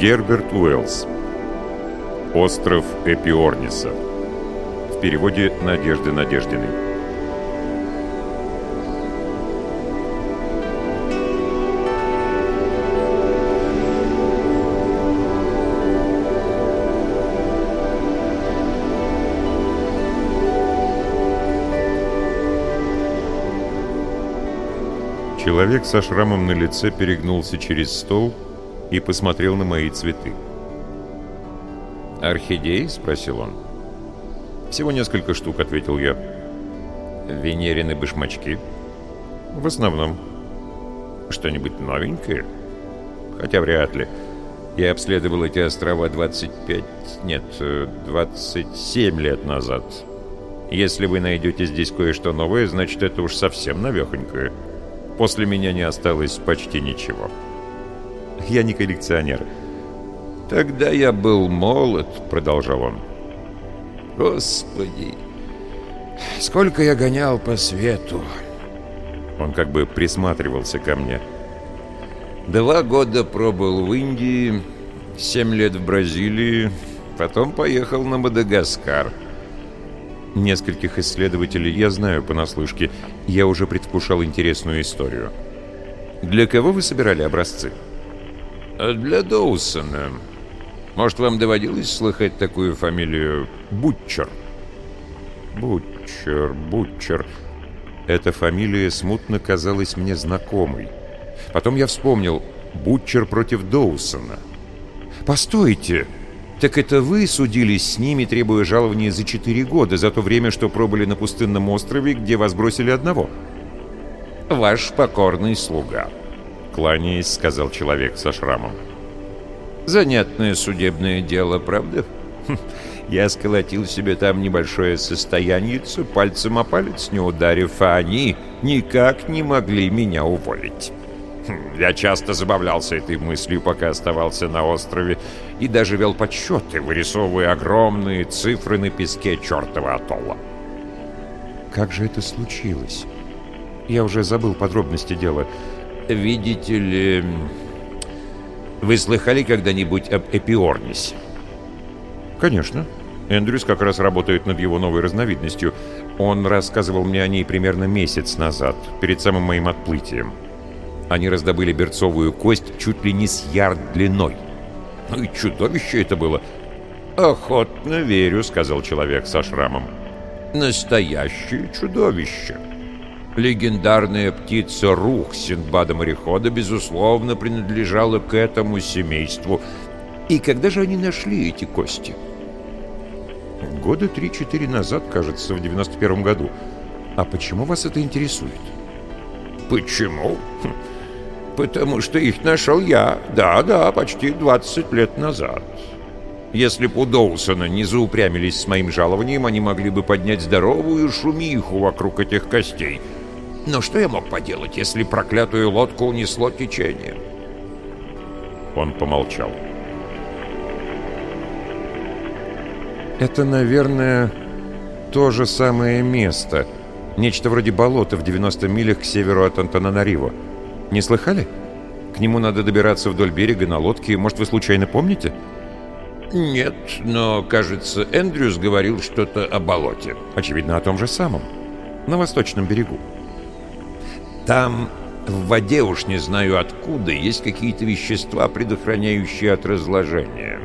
Герберт Уэллс. Остров Эпиорниса. В переводе Надежды Надеждиной. Человек со шрамом на лице перегнулся через стол и посмотрел на мои цветы. «Орхидеи?» — спросил он. «Всего несколько штук», — ответил я. «Венерины башмачки?» «В основном». «Что-нибудь новенькое?» «Хотя вряд ли. Я обследовал эти острова 25... нет, 27 лет назад. Если вы найдете здесь кое-что новое, значит, это уж совсем новехонькое. После меня не осталось почти ничего». «Я не коллекционер». «Тогда я был молод», — продолжал он. «Господи, сколько я гонял по свету!» Он как бы присматривался ко мне. «Два года пробыл в Индии, семь лет в Бразилии, потом поехал на Мадагаскар». Нескольких исследователей я знаю понаслышке. Я уже предвкушал интересную историю. Для кого вы собирали образцы? Для Доусона. Может, вам доводилось слыхать такую фамилию Бутчер? Бутчер, Бутчер. Эта фамилия смутно казалась мне знакомой. Потом я вспомнил Бутчер против Доусона. «Постойте! Так это вы судились с ними, требуя жалования за четыре года, за то время, что пробыли на пустынном острове, где вас бросили одного?» «Ваш покорный слуга», — кланяясь, сказал человек со шрамом. Занятное судебное дело, правда? Хм, я сколотил себе там небольшое состояние, пальцем о палец не ударив, а они никак не могли меня уволить. Хм, я часто забавлялся этой мыслью, пока оставался на острове, и даже вел подсчеты, вырисовывая огромные цифры на песке чертова атолла. Как же это случилось? Я уже забыл подробности дела. Видите ли... Вы слыхали когда-нибудь об Эпиорнисе? Конечно. Эндрюс как раз работает над его новой разновидностью. Он рассказывал мне о ней примерно месяц назад, перед самым моим отплытием. Они раздобыли берцовую кость чуть ли не с ярд длиной. Ну и чудовище это было. «Охотно верю», — сказал человек со шрамом. «Настоящее чудовище». Легендарная птица Рух Синдбада-морехода, безусловно, принадлежала к этому семейству. И когда же они нашли эти кости? Года три-четыре назад, кажется, в 91 году. А почему вас это интересует? Почему? Хм, потому что их нашел я. Да-да, почти 20 лет назад. Если бы у Доусона не заупрямились с моим жалованием, они могли бы поднять здоровую шумиху вокруг этих костей — но что я мог поделать, если проклятую лодку унесло течение? Он помолчал. Это, наверное, то же самое место. Нечто вроде болота в 90 милях к северу от Антананариво. Не слыхали? К нему надо добираться вдоль берега на лодке. Может, вы случайно помните? Нет, но, кажется, Эндрюс говорил что-то о болоте. Очевидно, о том же самом. На восточном берегу. Там в воде, уж не знаю откуда, есть какие-то вещества, предохраняющие от разложения.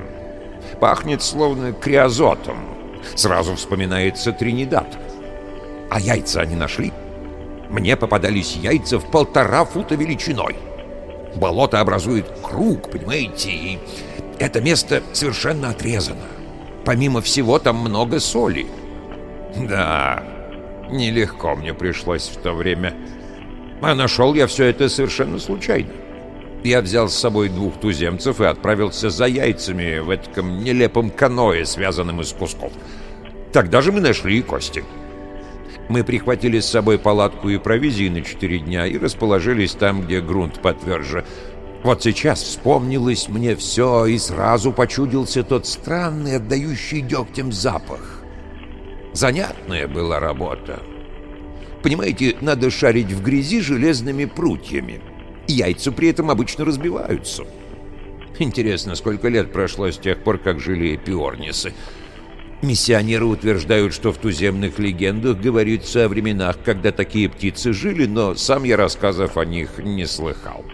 Пахнет словно криозотом. Сразу вспоминается Тринидад. А яйца они нашли? Мне попадались яйца в полтора фута величиной. Болото образует круг, понимаете, и это место совершенно отрезано. Помимо всего, там много соли. Да, нелегко мне пришлось в то время. А нашел я все это совершенно случайно. Я взял с собой двух туземцев и отправился за яйцами в этом нелепом каное, связанном из кусков. Тогда же мы нашли кости. Мы прихватили с собой палатку и провизии на четыре дня и расположились там, где грунт потверже. Вот сейчас вспомнилось мне все, и сразу почудился тот странный, отдающий дегтем запах. Занятная была работа. Понимаете, надо шарить в грязи железными прутьями. Яйца при этом обычно разбиваются. Интересно, сколько лет прошло с тех пор, как жили эпиорнисы? Миссионеры утверждают, что в туземных легендах говорится о временах, когда такие птицы жили, но сам я рассказов о них не слыхал.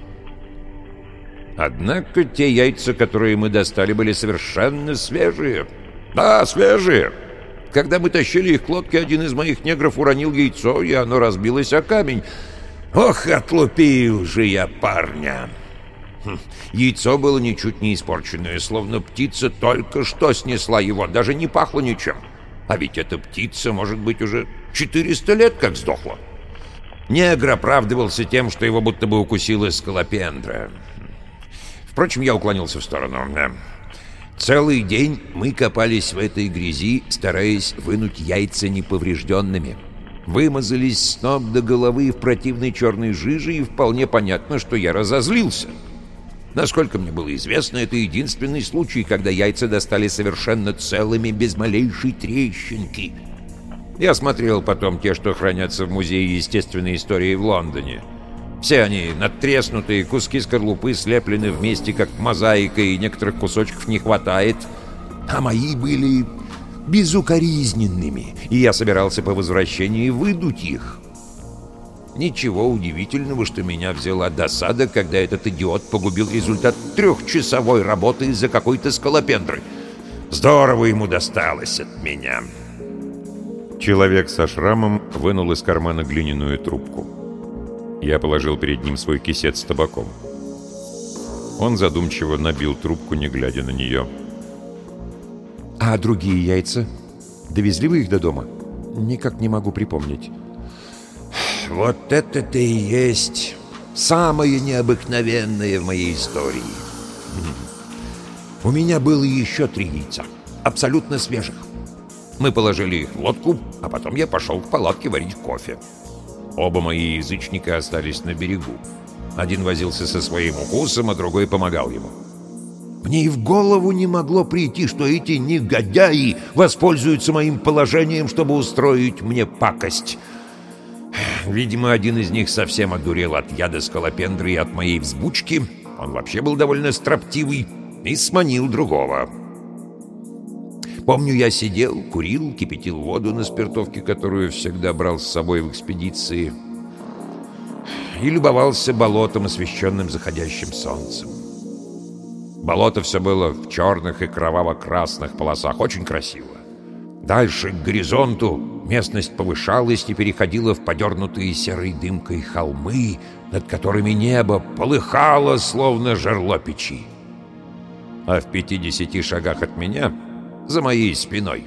Однако те яйца, которые мы достали, были совершенно свежие. Да, свежие. Когда мы тащили их к лодке, один из моих негров уронил яйцо, и оно разбилось о камень. Ох, отлупил же я парня! Хм, яйцо было ничуть не испорченное, словно птица только что снесла его, даже не пахло ничем. А ведь эта птица, может быть, уже 400 лет как сдохла. Негр оправдывался тем, что его будто бы укусила скалопендра. Впрочем, я уклонился в сторону. Целый день мы копались в этой грязи, стараясь вынуть яйца неповрежденными. Вымазались с ног до головы в противной черной жиже, и вполне понятно, что я разозлился. Насколько мне было известно, это единственный случай, когда яйца достали совершенно целыми, без малейшей трещинки. Я смотрел потом те, что хранятся в Музее естественной истории в Лондоне. Все они надтреснутые, куски скорлупы слеплены вместе, как мозаика, и некоторых кусочков не хватает. А мои были безукоризненными, и я собирался по возвращении выдуть их. Ничего удивительного, что меня взяла досада, когда этот идиот погубил результат трехчасовой работы из-за какой-то скалопендры. Здорово ему досталось от меня. Человек со шрамом вынул из кармана глиняную трубку. Я положил перед ним свой кисет с табаком. Он задумчиво набил трубку, не глядя на нее. «А другие яйца? Довезли вы их до дома?» «Никак не могу припомнить». «Вот это-то и есть самое необыкновенное в моей истории. У меня было еще три яйца, абсолютно свежих. Мы положили их в лодку, а потом я пошел к палатке варить кофе. Оба мои язычника остались на берегу. Один возился со своим укусом, а другой помогал ему. Мне и в голову не могло прийти, что эти негодяи воспользуются моим положением, чтобы устроить мне пакость. Видимо, один из них совсем одурел от яда скалопендры и от моей взбучки. Он вообще был довольно строптивый и сманил другого. Помню, я сидел, курил, кипятил воду на спиртовке, которую всегда брал с собой в экспедиции, и любовался болотом, освещенным заходящим солнцем. Болото все было в черных и кроваво-красных полосах, очень красиво. Дальше, к горизонту, местность повышалась и переходила в подернутые серой дымкой холмы, над которыми небо полыхало, словно жерло печи. А в пятидесяти шагах от меня за моей спиной.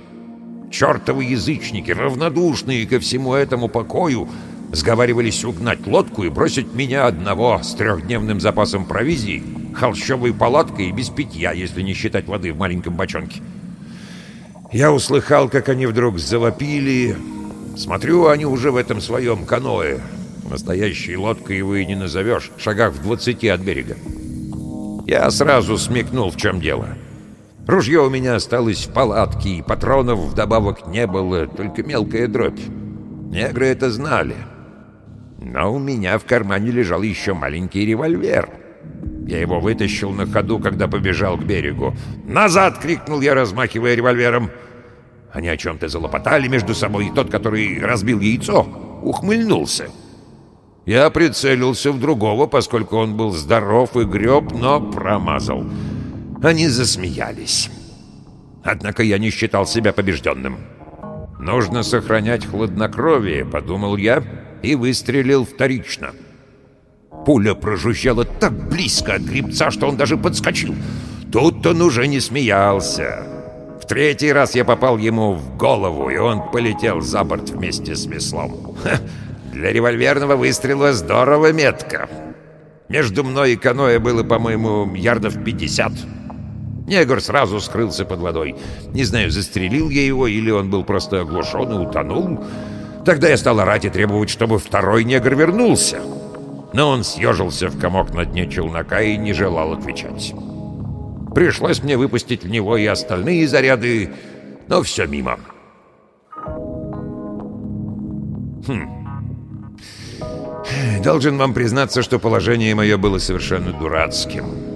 Чертовы язычники, равнодушные ко всему этому покою, сговаривались угнать лодку и бросить меня одного с трехдневным запасом провизии, холщовой палаткой и без питья, если не считать воды в маленьком бочонке. Я услыхал, как они вдруг завопили. Смотрю, они уже в этом своем каное. Настоящей лодкой его и не назовешь, шагах в двадцати от берега. Я сразу смекнул, в чем дело. — Ружье у меня осталось в палатке, и патронов вдобавок не было, только мелкая дробь. Негры это знали. Но у меня в кармане лежал еще маленький револьвер. Я его вытащил на ходу, когда побежал к берегу. «Назад!» — крикнул я, размахивая револьвером. Они о чем-то залопотали между собой, и тот, который разбил яйцо, ухмыльнулся. Я прицелился в другого, поскольку он был здоров и греб, но промазал. Они засмеялись. Однако я не считал себя побежденным. «Нужно сохранять хладнокровие», — подумал я, и выстрелил вторично. Пуля прожужжала так близко от грибца, что он даже подскочил. Тут он уже не смеялся. В третий раз я попал ему в голову, и он полетел за борт вместе с веслом. Ха, для револьверного выстрела здорово метко. Между мной и каноэ было, по-моему, ярдов пятьдесят. Негр сразу скрылся под водой. Не знаю, застрелил я его, или он был просто оглушен и утонул. Тогда я стал орать и требовать, чтобы второй негр вернулся. Но он съежился в комок на дне челнока и не желал отвечать. Пришлось мне выпустить в него и остальные заряды, но все мимо. Хм. Должен вам признаться, что положение мое было совершенно дурацким.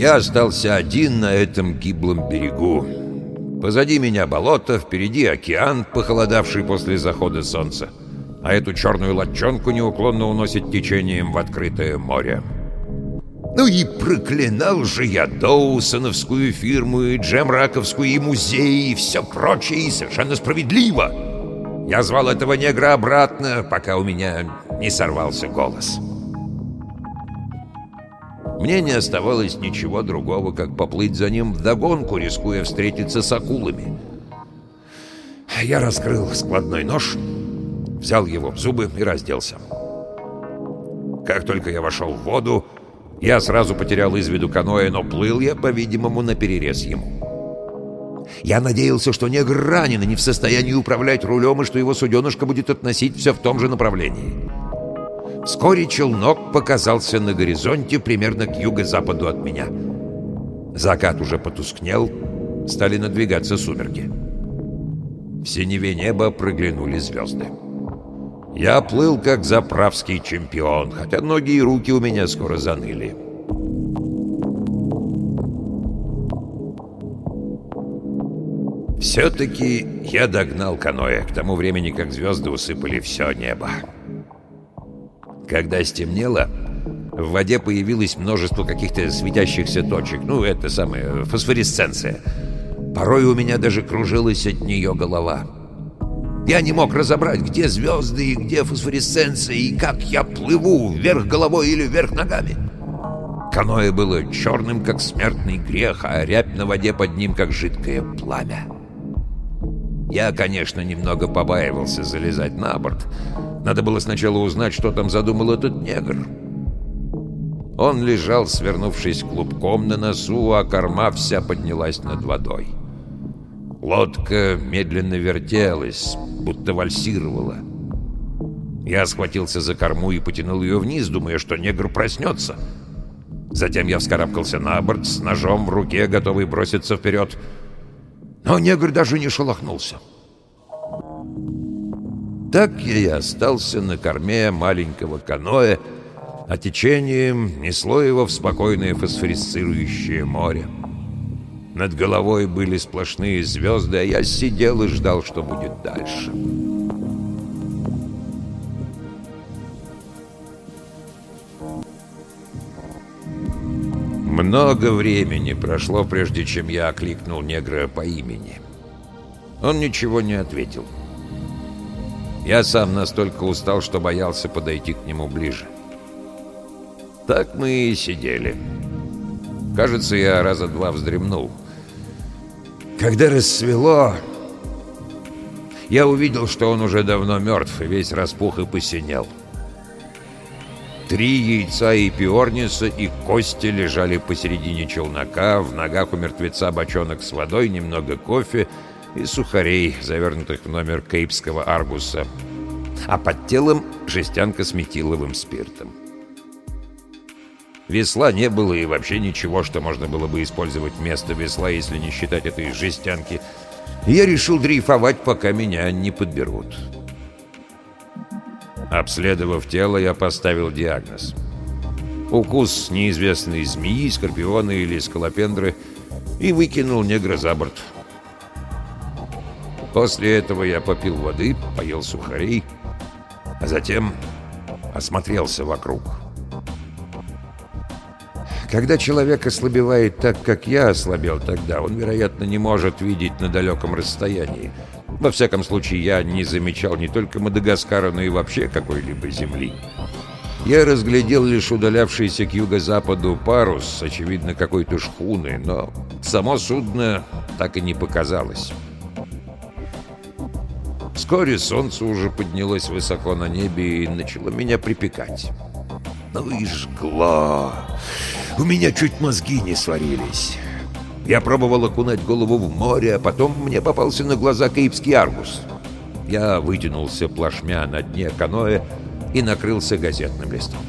Я остался один на этом гиблом берегу. Позади меня болото, впереди океан, похолодавший после захода солнца. А эту черную лодчонку неуклонно уносит течением в открытое море. Ну и проклинал же я Доусоновскую фирму, и Джемраковскую, и музей, и все прочее, и совершенно справедливо. Я звал этого негра обратно, пока у меня не сорвался голос. Мне не оставалось ничего другого, как поплыть за ним вдогонку, рискуя встретиться с акулами. Я раскрыл складной нож, взял его в зубы и разделся. Как только я вошел в воду, я сразу потерял из виду каноэ, но плыл я, по-видимому, на перерез ему. Я надеялся, что негр ранен и не в состоянии управлять рулем, и что его суденышко будет относить все в том же направлении. Вскоре челнок показался на горизонте примерно к юго-западу от меня. Закат уже потускнел, стали надвигаться сумерки. В синеве неба проглянули звезды. Я плыл как заправский чемпион, хотя ноги и руки у меня скоро заныли. Все-таки я догнал каноэ к тому времени, как звезды усыпали все небо. Когда стемнело, в воде появилось множество каких-то светящихся точек. Ну, это самая фосфоресценция. Порой у меня даже кружилась от нее голова. Я не мог разобрать, где звезды и где фосфоресценция, и как я плыву, вверх головой или вверх ногами. Каноэ было черным, как смертный грех, а рябь на воде под ним, как жидкое пламя. Я, конечно, немного побаивался залезать на борт, надо было сначала узнать, что там задумал этот негр. Он лежал, свернувшись клубком на носу, а корма вся поднялась над водой. Лодка медленно вертелась, будто вальсировала. Я схватился за корму и потянул ее вниз, думая, что негр проснется. Затем я вскарабкался на борт с ножом в руке, готовый броситься вперед. Но негр даже не шелохнулся. Так я и остался на корме маленького каноэ, а течением несло его в спокойное фосфорисцирующее море. Над головой были сплошные звезды, а я сидел и ждал, что будет дальше. Много времени прошло, прежде чем я окликнул негра по имени. Он ничего не ответил. — я сам настолько устал, что боялся подойти к нему ближе. Так мы и сидели. Кажется, я раза два вздремнул. Когда рассвело, я увидел, что он уже давно мертв и весь распух и посинел. Три яйца и пиорниса и кости лежали посередине челнока, в ногах у мертвеца бочонок с водой, немного кофе — и сухарей, завернутых в номер кейпского аргуса, а под телом жестянка с метиловым спиртом. Весла не было и вообще ничего, что можно было бы использовать вместо весла, если не считать этой жестянки. Я решил дрейфовать, пока меня не подберут. Обследовав тело, я поставил диагноз. Укус неизвестной змеи, скорпиона или скалопендры и выкинул негра за борт. После этого я попил воды, поел сухарей, а затем осмотрелся вокруг. Когда человек ослабевает так, как я ослабел тогда, он, вероятно, не может видеть на далеком расстоянии. Во всяком случае, я не замечал не только Мадагаскара, но и вообще какой-либо земли. Я разглядел лишь удалявшийся к юго-западу парус, очевидно, какой-то шхуны, но само судно так и не показалось. Вскоре солнце уже поднялось высоко на небе и начало меня припекать. Ну и жгло. У меня чуть мозги не сварились. Я пробовал окунать голову в море, а потом мне попался на глаза Каипский аргус. Я вытянулся плашмя на дне каноэ и накрылся газетным листом.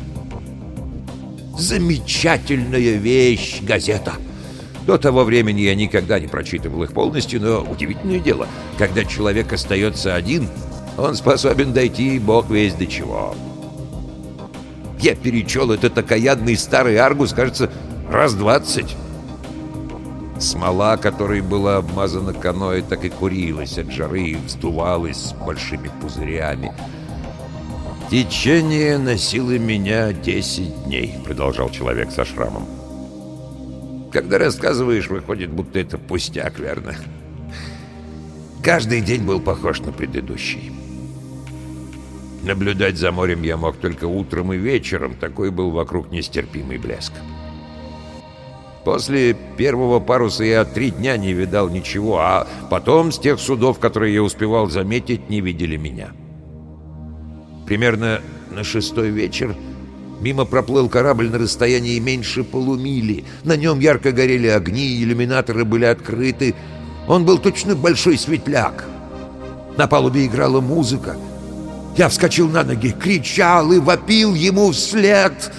Замечательная вещь газета! До того времени я никогда не прочитывал их полностью, но удивительное дело, когда человек остается один, он способен дойти бог весь до чего. Я перечел этот окаянный старый Аргус, кажется, раз двадцать. Смола, которой была обмазана каноэ, так и курилась от жары и вздувалась большими пузырями. «Течение носило меня десять дней», — продолжал человек со шрамом. «Когда рассказываешь, выходит, будто это пустяк, верно?» Каждый день был похож на предыдущий. Наблюдать за морем я мог только утром и вечером, такой был вокруг нестерпимый блеск. После первого паруса я три дня не видал ничего, а потом с тех судов, которые я успевал заметить, не видели меня. Примерно на шестой вечер мимо проплыл корабль на расстоянии меньше полумили. На нем ярко горели огни, иллюминаторы были открыты. Он был точно большой светляк. На палубе играла музыка. Я вскочил на ноги, кричал и вопил ему вслед.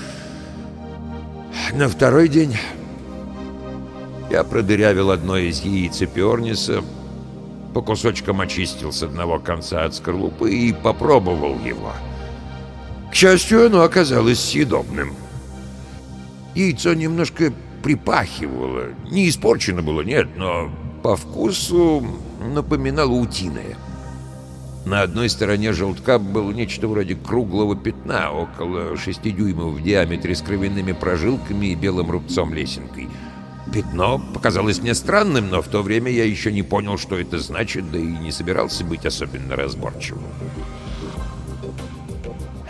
На второй день я продырявил одно из яиц Эпиорниса, по кусочкам очистил с одного конца от скорлупы и попробовал его. К счастью, оно оказалось съедобным. Яйцо немножко припахивало. Не испорчено было, нет, но по вкусу напоминало утиное. На одной стороне желтка было нечто вроде круглого пятна, около шести дюймов в диаметре с кровяными прожилками и белым рубцом-лесенкой — Пятно показалось мне странным, но в то время я еще не понял, что это значит, да и не собирался быть особенно разборчивым.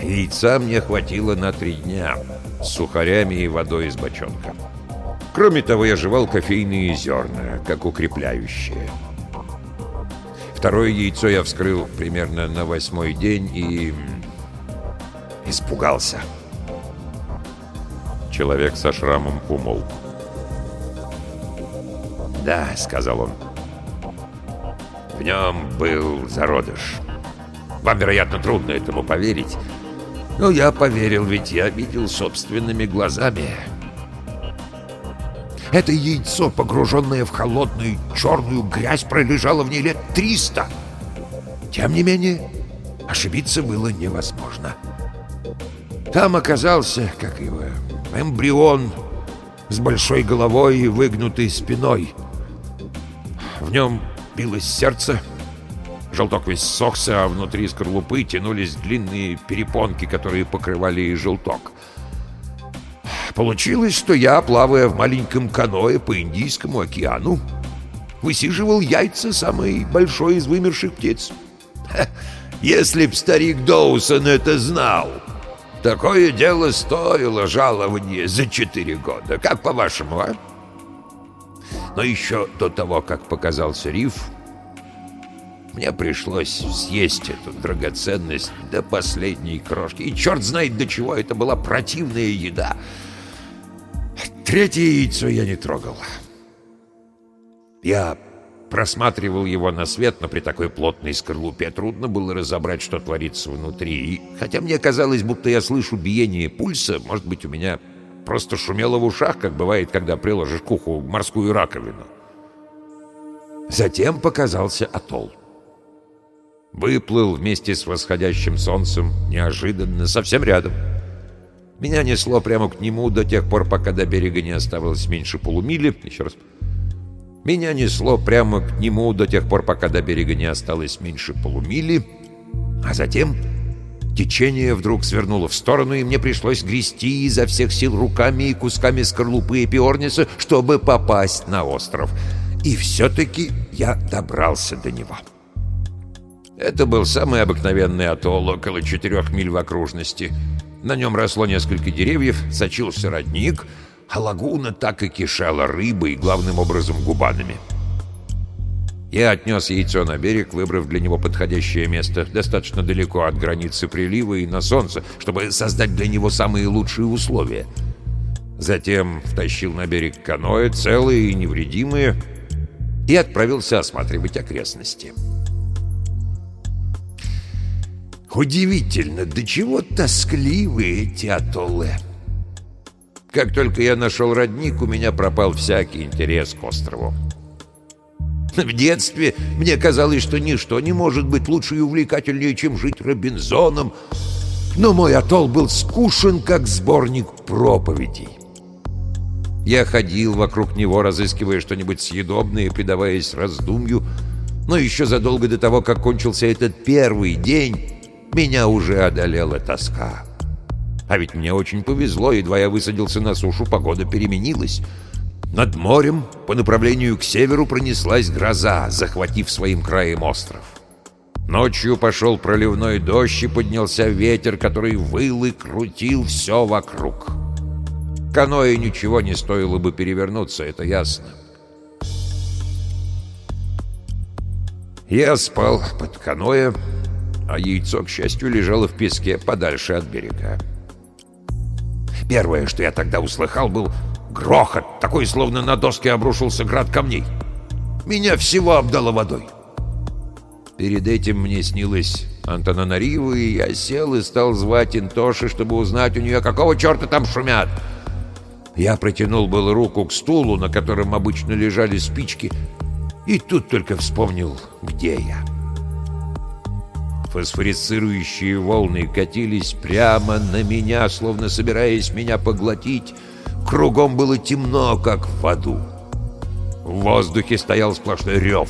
Яйца мне хватило на три дня с сухарями и водой из бочонка. Кроме того, я жевал кофейные зерна, как укрепляющие. Второе яйцо я вскрыл примерно на восьмой день и... испугался. Человек со шрамом умолк. «Да», — сказал он. «В нем был зародыш. Вам, вероятно, трудно этому поверить. Но я поверил, ведь я видел собственными глазами. Это яйцо, погруженное в холодную черную грязь, пролежало в ней лет триста. Тем не менее, ошибиться было невозможно. Там оказался, как его, эмбрион с большой головой и выгнутой спиной — в нем билось сердце, желток весь сохся, а внутри скорлупы тянулись длинные перепонки, которые покрывали и желток. Получилось, что я, плавая в маленьком каное по Индийскому океану, высиживал яйца самой большой из вымерших птиц. Если б старик Доусон это знал, такое дело стоило жалование за четыре года. Как по-вашему, а? Но еще до того, как показался риф, мне пришлось съесть эту драгоценность до последней крошки. И черт знает, до чего это была противная еда. Третье яйцо я не трогал. Я просматривал его на свет, но при такой плотной скорлупе трудно было разобрать, что творится внутри. И хотя мне казалось, будто я слышу биение пульса, может быть, у меня Просто шумело в ушах, как бывает, когда приложишь к уху морскую раковину. Затем показался атолл. Выплыл вместе с восходящим солнцем, неожиданно, совсем рядом. Меня несло прямо к нему до тех пор, пока до берега не оставалось меньше полумили. Еще раз. Меня несло прямо к нему до тех пор, пока до берега не осталось меньше полумили, а затем Течение вдруг свернуло в сторону, и мне пришлось грести изо всех сил руками и кусками скорлупы эпиорниса, чтобы попасть на остров. И все-таки я добрался до него. Это был самый обыкновенный атолл, около четырех миль в окружности. На нем росло несколько деревьев, сочился родник, а лагуна так и кишала рыбой, главным образом губанами. Я отнес яйцо на берег, выбрав для него подходящее место, достаточно далеко от границы прилива и на солнце, чтобы создать для него самые лучшие условия. Затем втащил на берег каноэ, целые и невредимые, и отправился осматривать окрестности. Удивительно, до чего тоскливы эти атоллы. Как только я нашел родник, у меня пропал всякий интерес к острову. В детстве мне казалось, что ничто не может быть лучше и увлекательнее, чем жить Робинзоном. Но мой атолл был скушен, как сборник проповедей. Я ходил вокруг него, разыскивая что-нибудь съедобное предаваясь раздумью, но еще задолго до того, как кончился этот первый день, меня уже одолела тоска. А ведь мне очень повезло, едва я высадился на сушу, погода переменилась. Над морем по направлению к северу пронеслась гроза, захватив своим краем остров. Ночью пошел проливной дождь и поднялся ветер, который выл и крутил все вокруг. Каноэ ничего не стоило бы перевернуться, это ясно. Я спал под каноэ, а яйцо, к счастью, лежало в песке подальше от берега. Первое, что я тогда услыхал, был грохот, такой, словно на доске обрушился град камней. Меня всего обдало водой. Перед этим мне снилось Антонанарива, и я сел и стал звать Интоши, чтобы узнать у нее, какого черта там шумят. Я протянул был руку к стулу, на котором обычно лежали спички, и тут только вспомнил, где я. Фосфорицирующие волны катились прямо на меня, словно собираясь меня поглотить. Кругом было темно, как в аду. В воздухе стоял сплошной рев.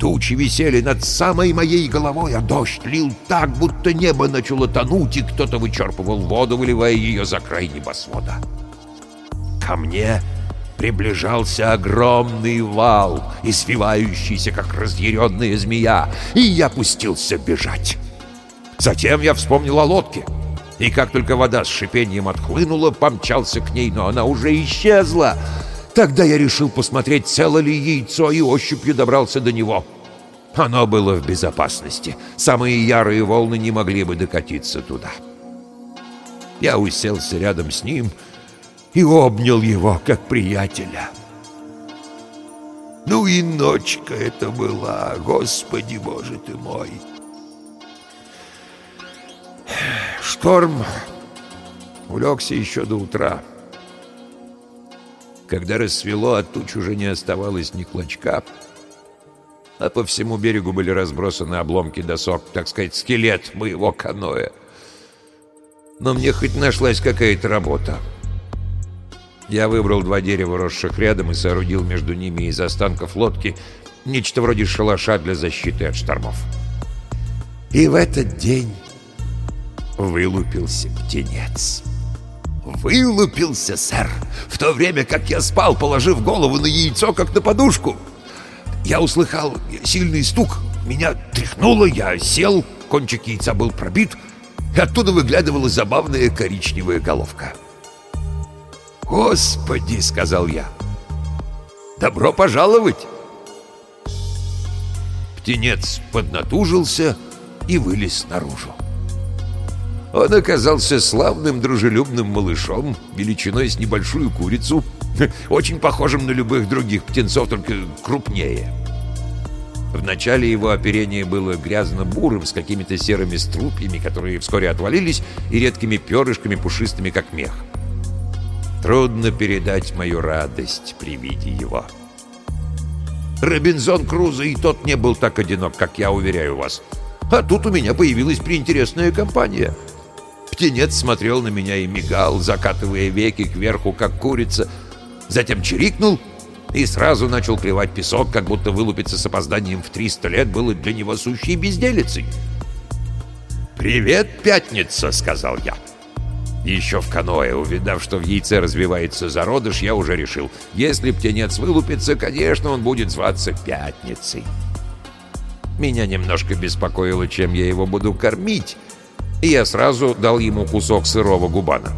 Тучи висели над самой моей головой, а дождь лил так, будто небо начало тонуть, и кто-то вычерпывал воду, выливая ее за край небосвода. Ко мне приближался огромный вал, извивающийся, как разъяренная змея, и я пустился бежать. Затем я вспомнил о лодке, и как только вода с шипением отхлынула, помчался к ней, но она уже исчезла. Тогда я решил посмотреть, цело ли яйцо, и ощупью добрался до него. Оно было в безопасности. Самые ярые волны не могли бы докатиться туда. Я уселся рядом с ним и обнял его, как приятеля. Ну и ночка это была, Господи Боже ты мой! Шторм улегся еще до утра. Когда рассвело, от туч уже не оставалось ни клочка, а по всему берегу были разбросаны обломки досок, так сказать, скелет моего каноэ. Но мне хоть нашлась какая-то работа. Я выбрал два дерева, росших рядом, и соорудил между ними из останков лодки нечто вроде шалаша для защиты от штормов. И в этот день вылупился птенец. Вылупился, сэр, в то время, как я спал, положив голову на яйцо, как на подушку. Я услыхал сильный стук, меня тряхнуло, я сел, кончик яйца был пробит, и оттуда выглядывала забавная коричневая головка. «Господи!» — сказал я. «Добро пожаловать!» Птенец поднатужился и вылез наружу. Он оказался славным, дружелюбным малышом, величиной с небольшую курицу, очень похожим на любых других птенцов, только крупнее. В начале его оперение было грязно-бурым, с какими-то серыми струпьями, которые вскоре отвалились, и редкими перышками, пушистыми, как мех. Трудно передать мою радость при виде его. Робинзон Крузо и тот не был так одинок, как я уверяю вас. А тут у меня появилась приинтересная компания. Птенец смотрел на меня и мигал, закатывая веки кверху, как курица. Затем чирикнул и сразу начал клевать песок, как будто вылупиться с опозданием в 300 лет было для него сущей безделицей. «Привет, пятница!» — сказал я. Еще в каное, увидав, что в яйце развивается зародыш, я уже решил, если птенец вылупится, конечно, он будет зваться Пятницей. Меня немножко беспокоило, чем я его буду кормить, и я сразу дал ему кусок сырого губана.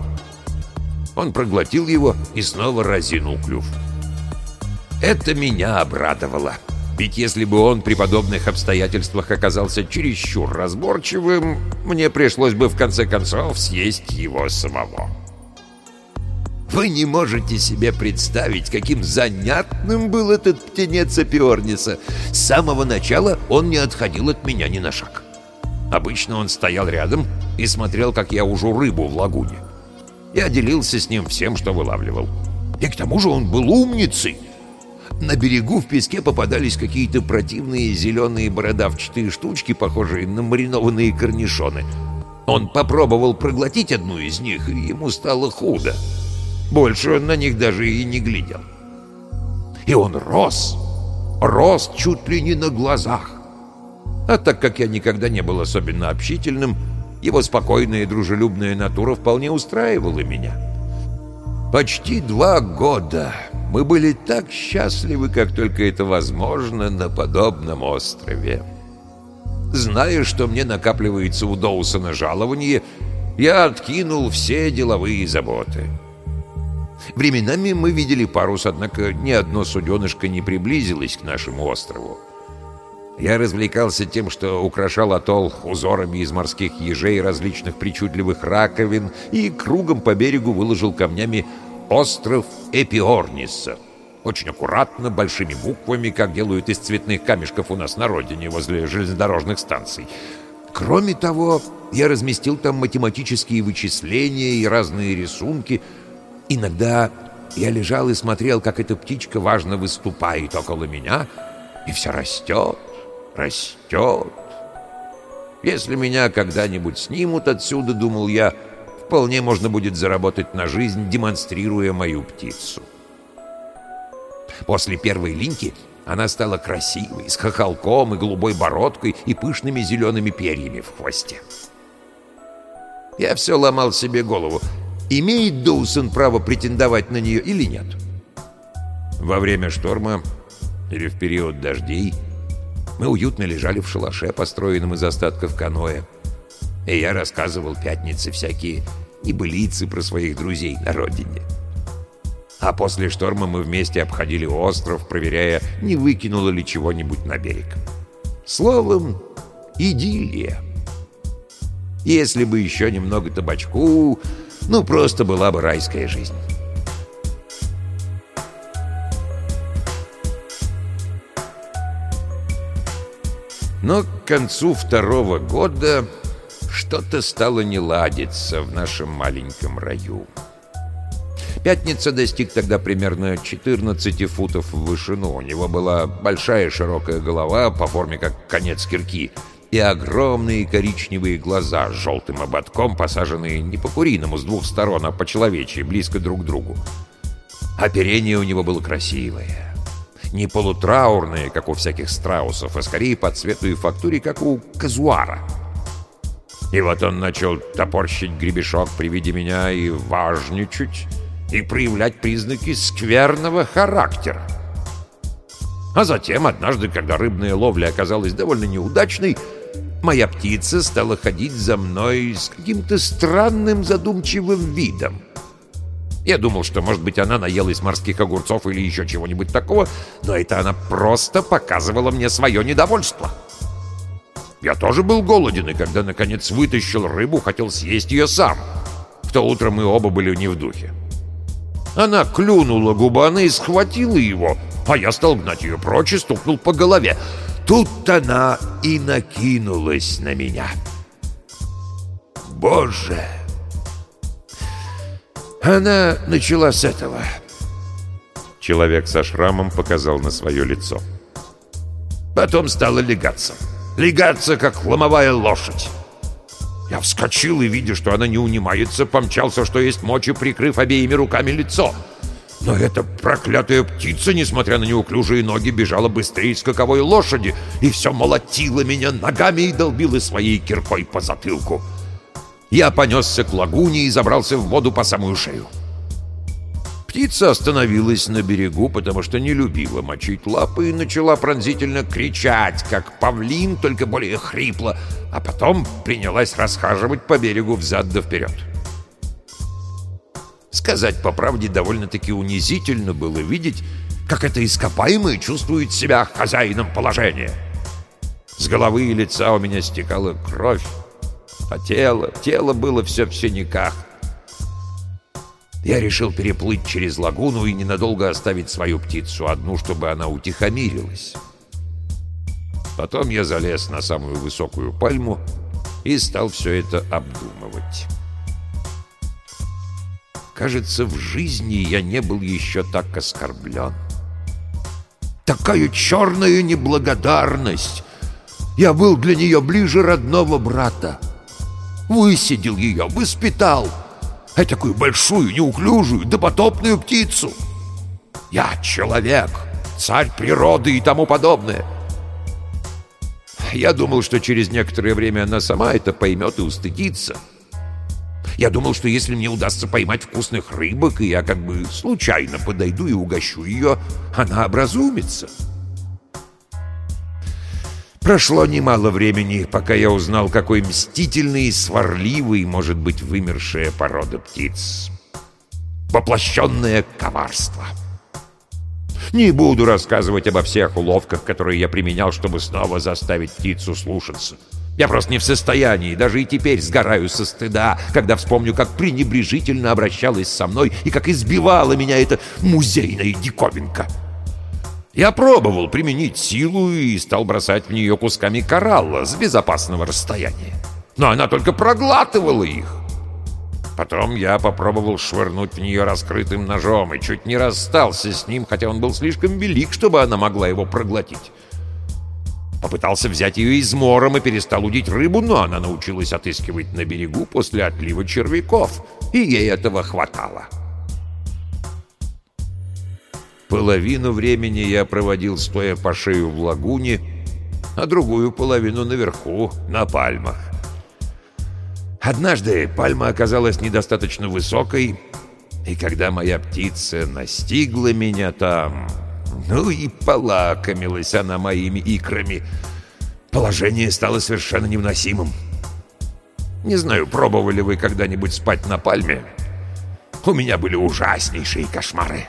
Он проглотил его и снова разинул клюв. Это меня обрадовало. Ведь если бы он при подобных обстоятельствах оказался чересчур разборчивым, мне пришлось бы в конце концов съесть его самого. Вы не можете себе представить, каким занятным был этот птенец Апиорниса. С самого начала он не отходил от меня ни на шаг. Обычно он стоял рядом и смотрел, как я ужу рыбу в лагуне. Я делился с ним всем, что вылавливал. И к тому же он был умницей. На берегу в песке попадались какие-то противные зеленые бородавчатые штучки, похожие на маринованные корнишоны. Он попробовал проглотить одну из них, и ему стало худо. Больше он на них даже и не глядел. И он рос, рос чуть ли не на глазах. А так как я никогда не был особенно общительным, его спокойная и дружелюбная натура вполне устраивала меня. Почти два года мы были так счастливы, как только это возможно на подобном острове. Зная, что мне накапливается у Доусона жалование, я откинул все деловые заботы. Временами мы видели парус, однако ни одно суденышко не приблизилось к нашему острову. Я развлекался тем, что украшал атолл узорами из морских ежей различных причудливых раковин и кругом по берегу выложил камнями остров Эпиорниса. Очень аккуратно, большими буквами, как делают из цветных камешков у нас на родине, возле железнодорожных станций. Кроме того, я разместил там математические вычисления и разные рисунки. Иногда я лежал и смотрел, как эта птичка важно выступает около меня, и все растет, растет. Если меня когда-нибудь снимут отсюда, думал я, вполне можно будет заработать на жизнь, демонстрируя мою птицу. После первой линьки она стала красивой, с хохолком и голубой бородкой и пышными зелеными перьями в хвосте. Я все ломал себе голову, имеет Доусон право претендовать на нее или нет. Во время шторма или в период дождей мы уютно лежали в шалаше, построенном из остатков каноэ. И я рассказывал пятнице всякие небылицы про своих друзей на родине. А после шторма мы вместе обходили остров, проверяя, не выкинуло ли чего-нибудь на берег. Словом, идиллия. Если бы еще немного табачку, ну просто была бы райская жизнь. Но к концу второго года что-то стало не ладиться в нашем маленьком раю. Пятница достиг тогда примерно 14 футов в вышину. У него была большая широкая голова по форме как конец кирки и огромные коричневые глаза с желтым ободком, посаженные не по-куриному с двух сторон, а по-человечьи, близко друг к другу. Оперение у него было красивое не полутраурные, как у всяких страусов, а скорее по цвету и фактуре, как у казуара. И вот он начал топорщить гребешок при виде меня и важничать, и проявлять признаки скверного характера. А затем, однажды, когда рыбная ловля оказалась довольно неудачной, моя птица стала ходить за мной с каким-то странным задумчивым видом. Я думал, что, может быть, она наелась морских огурцов или еще чего-нибудь такого, но это она просто показывала мне свое недовольство. Я тоже был голоден, и когда, наконец, вытащил рыбу, хотел съесть ее сам. В то утро мы оба были не в духе. Она клюнула губаны и схватила его, а я стал гнать ее прочь и стукнул по голове. Тут она и накинулась на меня. Боже! Она начала с этого. Человек со шрамом показал на свое лицо. Потом стала легаться. Легаться, как ломовая лошадь. Я вскочил и, видя, что она не унимается, помчался, что есть мочи, прикрыв обеими руками лицо. Но эта проклятая птица, несмотря на неуклюжие ноги, бежала быстрее скаковой лошади и все молотила меня ногами и долбила своей киркой по затылку. Я понесся к лагуне и забрался в воду по самую шею. Птица остановилась на берегу, потому что не любила мочить лапы и начала пронзительно кричать, как павлин, только более хрипло, а потом принялась расхаживать по берегу взад да вперед. Сказать по правде довольно-таки унизительно было видеть, как это ископаемое чувствует себя хозяином положения. С головы и лица у меня стекала кровь, а тело, тело было все в синяках. Я решил переплыть через лагуну и ненадолго оставить свою птицу одну, чтобы она утихомирилась. Потом я залез на самую высокую пальму и стал все это обдумывать. Кажется, в жизни я не был еще так оскорблен. Такая черная неблагодарность! Я был для нее ближе родного брата высидел ее, воспитал. а такую большую, неуклюжую, допотопную птицу. Я человек, царь природы и тому подобное. Я думал, что через некоторое время она сама это поймет и устыдится. Я думал, что если мне удастся поймать вкусных рыбок, и я как бы случайно подойду и угощу ее, она образумится. Прошло немало времени, пока я узнал, какой мстительный и сварливый может быть вымершая порода птиц. Воплощенное коварство. Не буду рассказывать обо всех уловках, которые я применял, чтобы снова заставить птицу слушаться. Я просто не в состоянии, даже и теперь сгораю со стыда, когда вспомню, как пренебрежительно обращалась со мной и как избивала меня эта музейная диковинка. Я пробовал применить силу и стал бросать в нее кусками коралла с безопасного расстояния. Но она только проглатывала их. Потом я попробовал швырнуть в нее раскрытым ножом и чуть не расстался с ним, хотя он был слишком велик, чтобы она могла его проглотить. Попытался взять ее измором и перестал удить рыбу, но она научилась отыскивать на берегу после отлива червяков, и ей этого хватало. Половину времени я проводил, стоя по шею в лагуне, а другую половину наверху, на пальмах. Однажды пальма оказалась недостаточно высокой, и когда моя птица настигла меня там, ну и полакомилась она моими икрами. Положение стало совершенно невыносимым. Не знаю, пробовали вы когда-нибудь спать на пальме? У меня были ужаснейшие кошмары.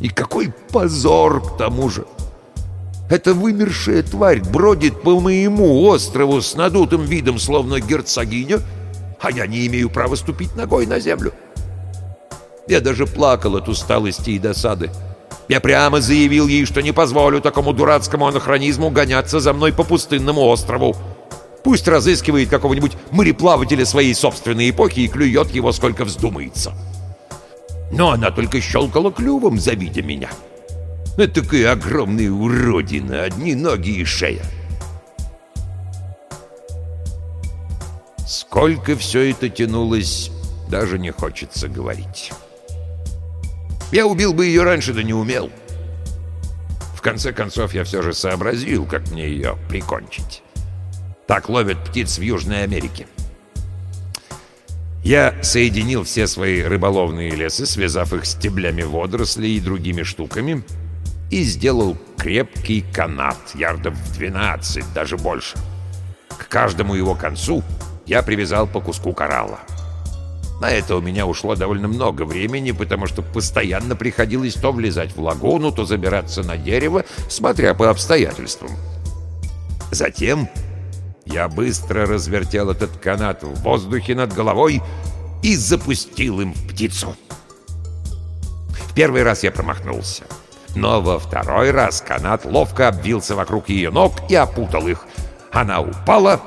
И какой позор к тому же! Эта вымершая тварь бродит по моему острову с надутым видом, словно герцогиня, а я не имею права ступить ногой на землю. Я даже плакал от усталости и досады. Я прямо заявил ей, что не позволю такому дурацкому анахронизму гоняться за мной по пустынному острову. Пусть разыскивает какого-нибудь мореплавателя своей собственной эпохи и клюет его сколько вздумается. Но она только щелкала клювом, завидя меня. Это такая огромная уродина, одни ноги и шея. Сколько все это тянулось, даже не хочется говорить. Я убил бы ее раньше, да не умел. В конце концов, я все же сообразил, как мне ее прикончить. Так ловят птиц в Южной Америке. Я соединил все свои рыболовные лесы, связав их стеблями водорослей и другими штуками, и сделал крепкий канат, ярдов в 12, даже больше. К каждому его концу я привязал по куску коралла. На это у меня ушло довольно много времени, потому что постоянно приходилось то влезать в лагуну, то забираться на дерево, смотря по обстоятельствам. Затем я быстро развертел этот канат в воздухе над головой и запустил им в птицу. В первый раз я промахнулся, но во второй раз канат ловко обвился вокруг ее ног и опутал их. Она упала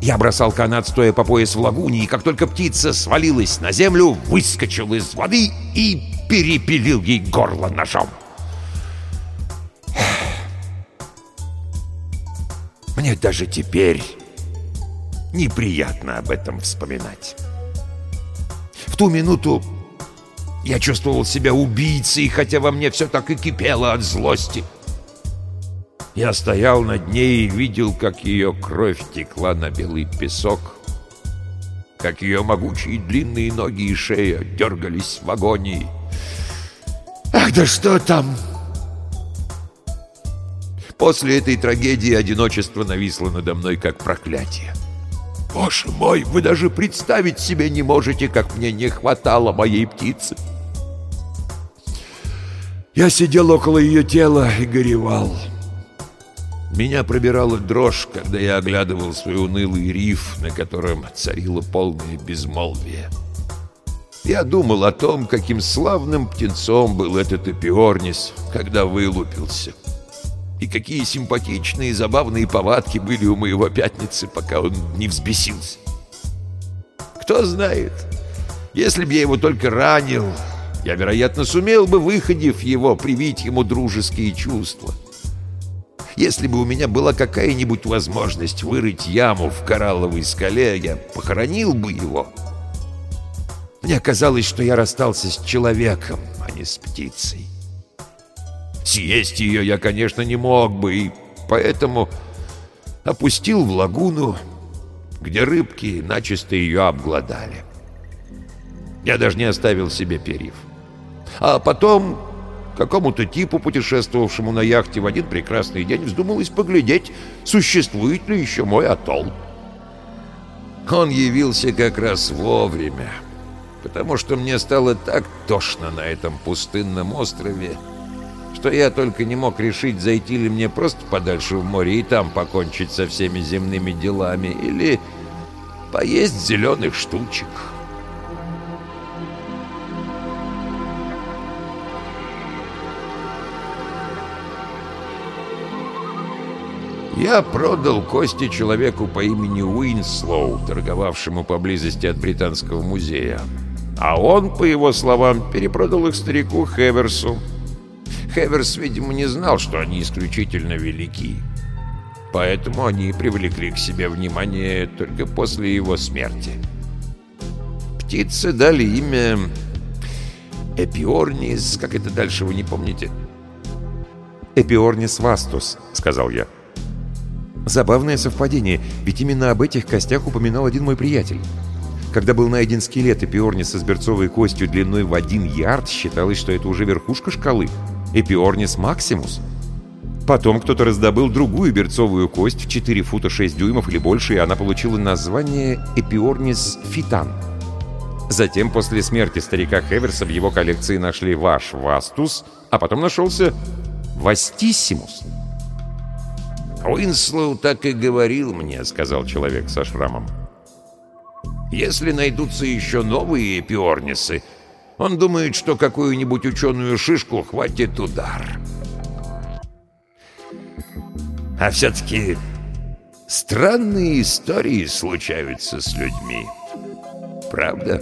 я бросал канат, стоя по пояс в лагуне, и как только птица свалилась на землю, выскочил из воды и перепилил ей горло ножом. Мне даже теперь неприятно об этом вспоминать. В ту минуту я чувствовал себя убийцей, хотя во мне все так и кипело от злости. Я стоял над ней и видел, как ее кровь текла на белый песок, как ее могучие длинные ноги и шея дергались в агонии. Ах, да что там! После этой трагедии одиночество нависло надо мной как проклятие. Боже мой, вы даже представить себе не можете, как мне не хватало моей птицы. Я сидел около ее тела и горевал. Меня пробирала дрожь, когда я оглядывал свой унылый риф, на котором царило полное безмолвие. Я думал о том, каким славным птенцом был этот эпиорнис, когда вылупился. И какие симпатичные и забавные повадки были у моего пятницы, пока он не взбесился. Кто знает, если б я его только ранил, я, вероятно, сумел бы, выходив его, привить ему дружеские чувства. — если бы у меня была какая-нибудь возможность вырыть яму в коралловой скале, я похоронил бы его. Мне казалось, что я расстался с человеком, а не с птицей. Съесть ее я, конечно, не мог бы, и поэтому опустил в лагуну, где рыбки начисто ее обглодали. Я даже не оставил себе перьев. А потом какому-то типу, путешествовавшему на яхте в один прекрасный день, вздумалось поглядеть, существует ли еще мой атолл. Он явился как раз вовремя, потому что мне стало так тошно на этом пустынном острове, что я только не мог решить, зайти ли мне просто подальше в море и там покончить со всеми земными делами, или поесть зеленых штучек». Я продал кости человеку по имени Уинслоу, торговавшему поблизости от Британского музея. А он, по его словам, перепродал их старику Хеверсу. Хеверс, видимо, не знал, что они исключительно велики. Поэтому они привлекли к себе внимание только после его смерти. Птицы дали имя Эпиорнис, как это дальше вы не помните? «Эпиорнис вастус», — сказал я. Забавное совпадение, ведь именно об этих костях упоминал один мой приятель. Когда был найден скелет Эпиорниса с берцовой костью длиной в один ярд, считалось, что это уже верхушка шкалы. Aepyornis maximus. Потом кто-то раздобыл другую берцовую кость в 4 фута 6 дюймов или больше, и она получила название Aepyornis titan. Затем, после смерти старика Хеверса, в его коллекции нашли ваш Vastus, а потом нашелся Vastissimus — «Уинслоу так и говорил мне», — сказал человек со шрамом. «Если найдутся еще новые эпиорнисы, он думает, что какую-нибудь ученую шишку хватит удар». А все-таки странные истории случаются с людьми. Правда?